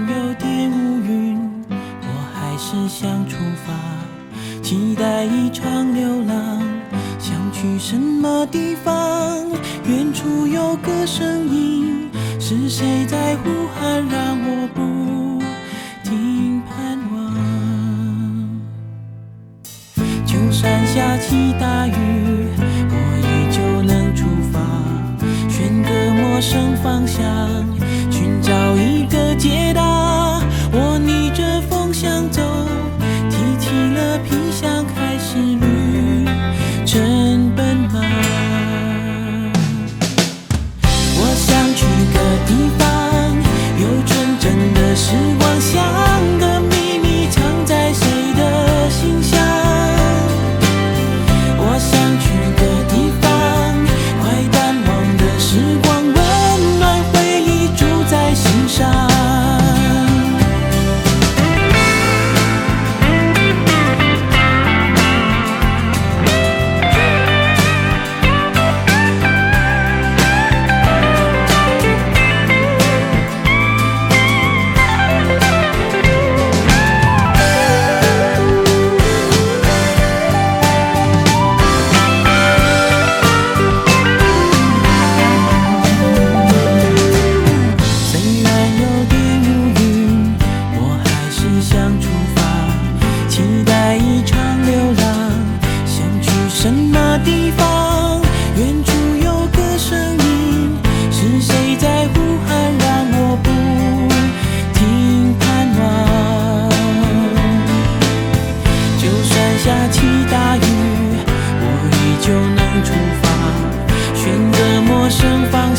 有点乌云我还是想出发期待一场流浪想去什么地方远处有个声音是谁在呼喊让我不停盼望就算下起大雨我也就能出发选个陌生方向。盛放